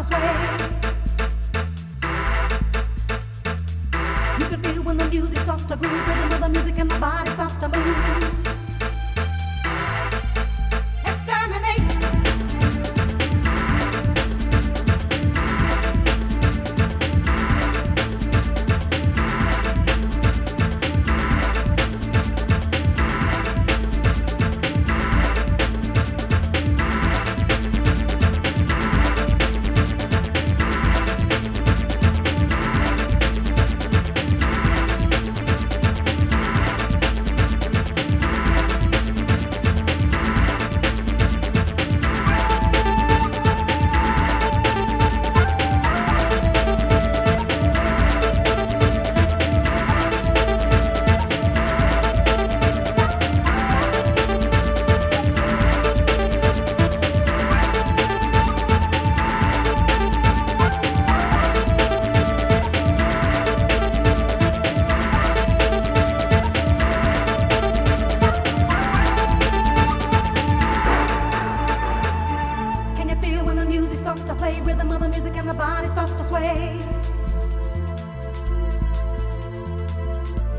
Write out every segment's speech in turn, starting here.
You can feel when the music starts to groove, rhythm of the music and the body starts to move.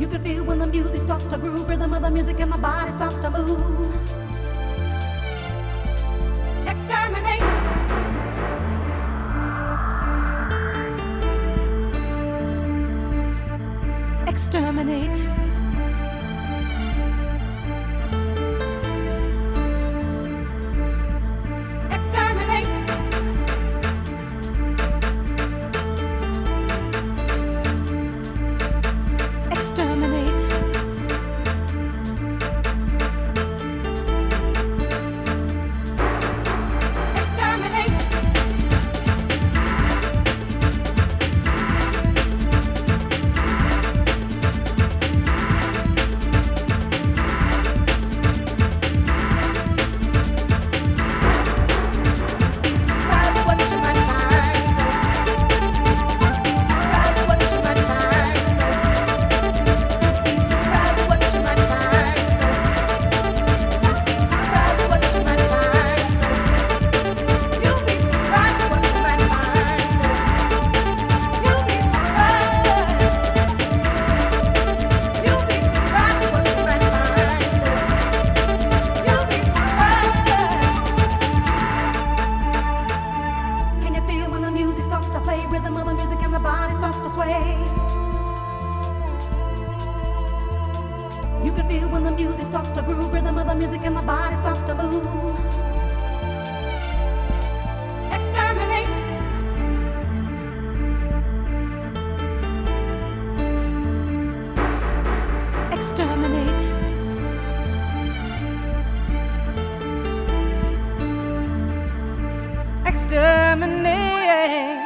You can feel when the music starts to groove, rhythm of the music and the body starts to move. Exterminate. Exterminate. Starts to groove. Rhythm of the music and the body starts to move. Exterminate. Exterminate. Exterminate.